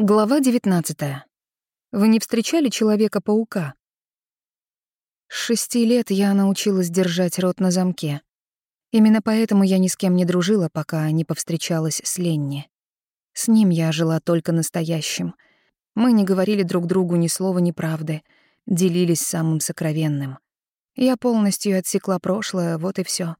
Глава 19. Вы не встречали Человека-паука? С шести лет я научилась держать рот на замке. Именно поэтому я ни с кем не дружила, пока не повстречалась с Ленни. С ним я жила только настоящим. Мы не говорили друг другу ни слова ни правды, делились самым сокровенным. Я полностью отсекла прошлое, вот и все.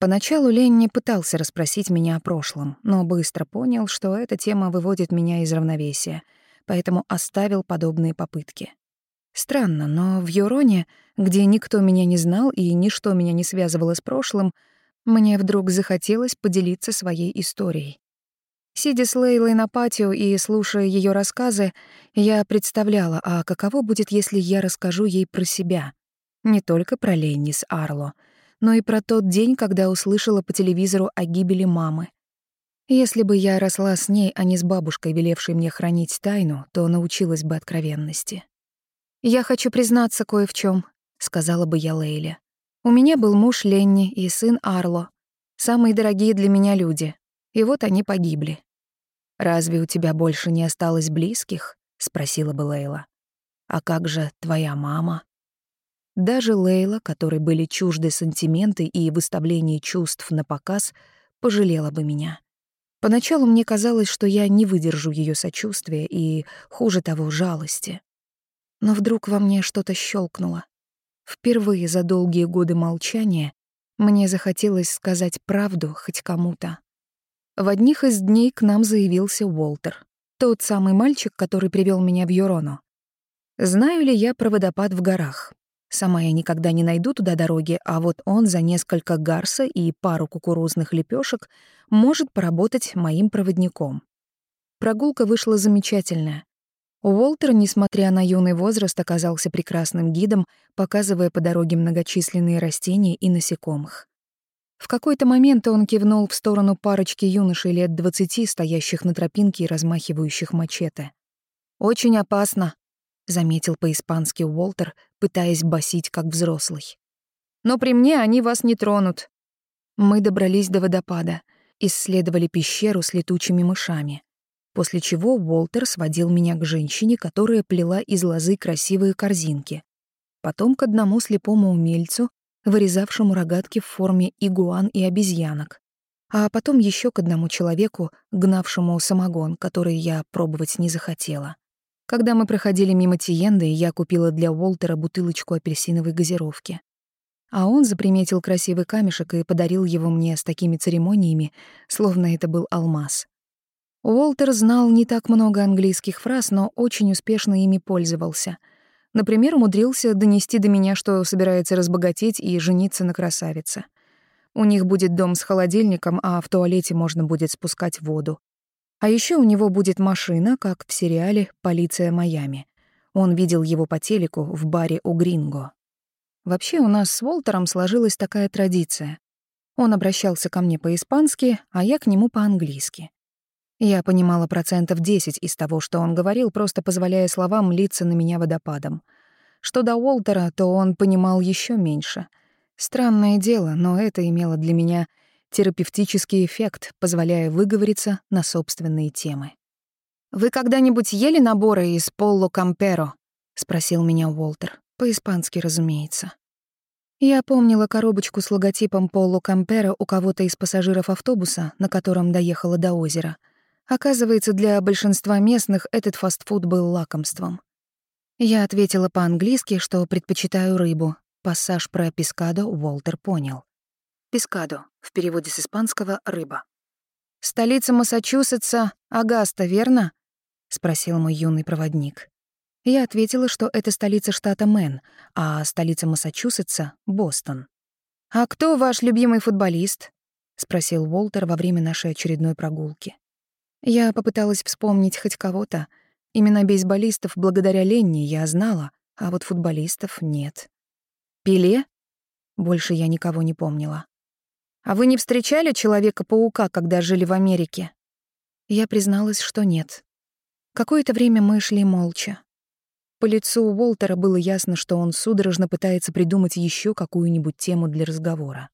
Поначалу Ленни пытался расспросить меня о прошлом, но быстро понял, что эта тема выводит меня из равновесия, поэтому оставил подобные попытки. Странно, но в Юроне, где никто меня не знал и ничто меня не связывало с прошлым, мне вдруг захотелось поделиться своей историей. Сидя с Лейлой на патио и слушая ее рассказы, я представляла, а каково будет, если я расскажу ей про себя. Не только про Ленни с Арло — но и про тот день, когда услышала по телевизору о гибели мамы. Если бы я росла с ней, а не с бабушкой, велевшей мне хранить тайну, то научилась бы откровенности. «Я хочу признаться кое в чем, сказала бы я Лейле. «У меня был муж Ленни и сын Арло, самые дорогие для меня люди, и вот они погибли». «Разве у тебя больше не осталось близких?» — спросила бы Лейла. «А как же твоя мама?» Даже Лейла, которой были чужды сантименты и выставление чувств на показ, пожалела бы меня. Поначалу мне казалось, что я не выдержу ее сочувствия и, хуже того, жалости. Но вдруг во мне что-то щелкнуло. Впервые за долгие годы молчания мне захотелось сказать правду хоть кому-то. В одних из дней к нам заявился Уолтер, тот самый мальчик, который привел меня в Юрону. Знаю ли я про водопад в горах? Сама я никогда не найду туда дороги, а вот он за несколько гарса и пару кукурузных лепешек может поработать моим проводником. Прогулка вышла замечательная. Уолтер, несмотря на юный возраст, оказался прекрасным гидом, показывая по дороге многочисленные растения и насекомых. В какой-то момент он кивнул в сторону парочки юношей лет двадцати, стоящих на тропинке и размахивающих мачете. «Очень опасно», заметил по-испански Уолтер, пытаясь басить как взрослый. Но при мне они вас не тронут. Мы добрались до водопада, исследовали пещеру с летучими мышами, после чего Уолтер сводил меня к женщине, которая плела из лозы красивые корзинки, потом к одному слепому умельцу, вырезавшему рогатки в форме игуан и обезьянок, а потом еще к одному человеку, гнавшему самогон, который я пробовать не захотела. Когда мы проходили мимо Тиенды, я купила для Уолтера бутылочку апельсиновой газировки. А он заприметил красивый камешек и подарил его мне с такими церемониями, словно это был алмаз. Уолтер знал не так много английских фраз, но очень успешно ими пользовался. Например, умудрился донести до меня, что собирается разбогатеть и жениться на красавице. У них будет дом с холодильником, а в туалете можно будет спускать воду. А еще у него будет машина, как в сериале «Полиция Майами». Он видел его по телеку в баре у Гринго. Вообще у нас с Волтером сложилась такая традиция. Он обращался ко мне по-испански, а я к нему по-английски. Я понимала процентов 10 из того, что он говорил, просто позволяя словам литься на меня водопадом. Что до Уолтера, то он понимал еще меньше. Странное дело, но это имело для меня терапевтический эффект, позволяя выговориться на собственные темы. «Вы когда-нибудь ели наборы из Полло Камперо?» — спросил меня Уолтер. По-испански, разумеется. Я помнила коробочку с логотипом Полло Камперо у кого-то из пассажиров автобуса, на котором доехала до озера. Оказывается, для большинства местных этот фастфуд был лакомством. Я ответила по-английски, что предпочитаю рыбу. Пассаж про пескадо Уолтер понял. Пескадо, в переводе с испанского «рыба». «Столица Массачусетса — Агаста, верно?» — спросил мой юный проводник. Я ответила, что это столица штата Мэн, а столица Массачусетса — Бостон. «А кто ваш любимый футболист?» — спросил Уолтер во время нашей очередной прогулки. Я попыталась вспомнить хоть кого-то. Именно бейсболистов благодаря Ленни я знала, а вот футболистов нет. «Пеле?» Больше я никого не помнила. А вы не встречали Человека-паука, когда жили в Америке? Я призналась, что нет. Какое-то время мы шли молча. По лицу Уолтера было ясно, что он судорожно пытается придумать еще какую-нибудь тему для разговора.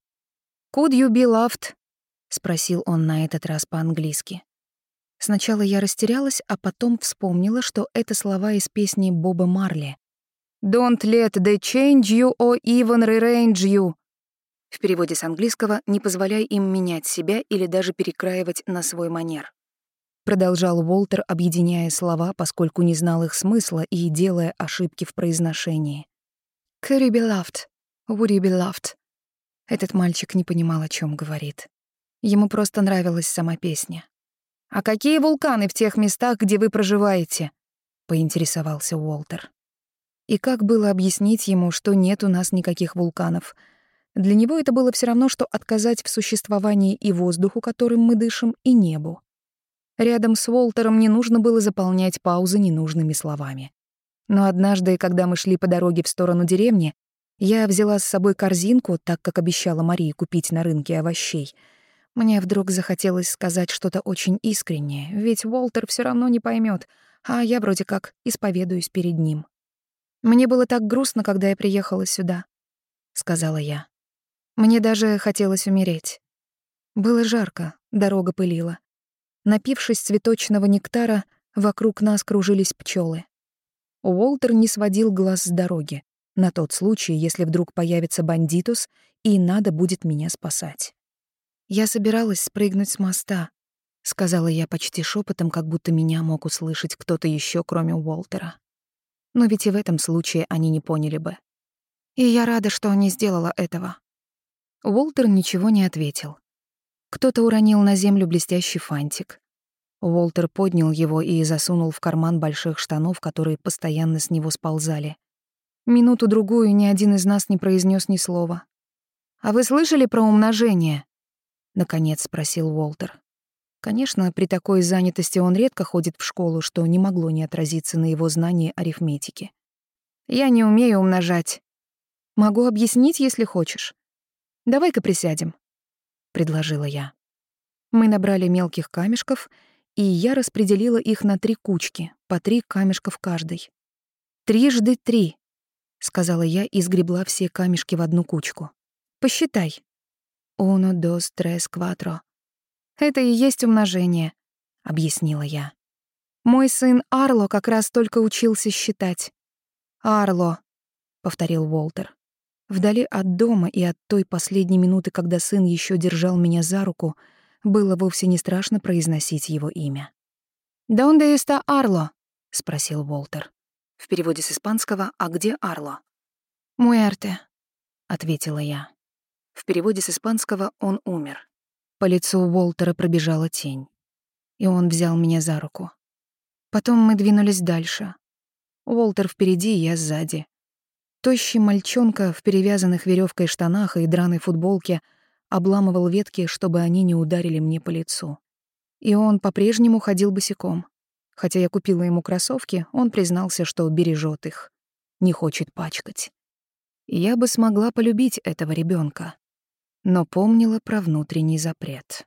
«Could you be loved?» — спросил он на этот раз по-английски. Сначала я растерялась, а потом вспомнила, что это слова из песни Боба Марли. «Don't let the change you or even rearrange you». В переводе с английского «не позволяй им менять себя или даже перекраивать на свой манер». Продолжал Уолтер, объединяя слова, поскольку не знал их смысла и делая ошибки в произношении. «Could you be loved? Would you be loved?» Этот мальчик не понимал, о чем говорит. Ему просто нравилась сама песня. «А какие вулканы в тех местах, где вы проживаете?» — поинтересовался Уолтер. И как было объяснить ему, что нет у нас никаких вулканов? Для него это было все равно, что отказать в существовании и воздуху, которым мы дышим, и небу. Рядом с Уолтером не нужно было заполнять паузы ненужными словами. Но однажды, когда мы шли по дороге в сторону деревни, я взяла с собой корзинку, так как обещала Марии купить на рынке овощей — мне вдруг захотелось сказать что-то очень искреннее, ведь Уолтер все равно не поймет, а я вроде как исповедуюсь перед ним. «Мне было так грустно, когда я приехала сюда», — сказала я. «Мне даже хотелось умереть. Было жарко, дорога пылила. Напившись цветочного нектара, вокруг нас кружились пчелы. Уолтер не сводил глаз с дороги, на тот случай, если вдруг появится бандитус, и надо будет меня спасать. «Я собиралась спрыгнуть с моста», — сказала я почти шепотом, как будто меня мог услышать кто-то еще, кроме Уолтера. Но ведь и в этом случае они не поняли бы. И я рада, что не сделала этого. Уолтер ничего не ответил. Кто-то уронил на землю блестящий фантик. Уолтер поднял его и засунул в карман больших штанов, которые постоянно с него сползали. Минуту-другую ни один из нас не произнес ни слова. «А вы слышали про умножение?» — наконец спросил Уолтер. Конечно, при такой занятости он редко ходит в школу, что не могло не отразиться на его знании арифметики. «Я не умею умножать. Могу объяснить, если хочешь. Давай-ка присядем», — предложила я. Мы набрали мелких камешков, и я распределила их на три кучки, по три камешка в каждой. «Трижды три», — сказала я и сгребла все камешки в одну кучку. «Посчитай». «Uno, dos, tres, cuatro». «Это и есть умножение», — объяснила я. «Мой сын Арло как раз только учился считать». «Арло», — повторил Уолтер. Вдали от дома и от той последней минуты, когда сын еще держал меня за руку, было вовсе не страшно произносить его имя. «Донде está Арло?» — спросил Уолтер. В переводе с испанского «А где Арло?» «Муэрте», — ответила я. В переводе с испанского «он умер». По лицу Уолтера пробежала тень. И он взял меня за руку. Потом мы двинулись дальше. Уолтер впереди, я сзади. Тощий мальчонка в перевязанных веревкой штанах и драной футболке обламывал ветки, чтобы они не ударили мне по лицу. И он по-прежнему ходил босиком. Хотя я купила ему кроссовки, он признался, что бережет их, не хочет пачкать. Я бы смогла полюбить этого ребенка но помнила про внутренний запрет.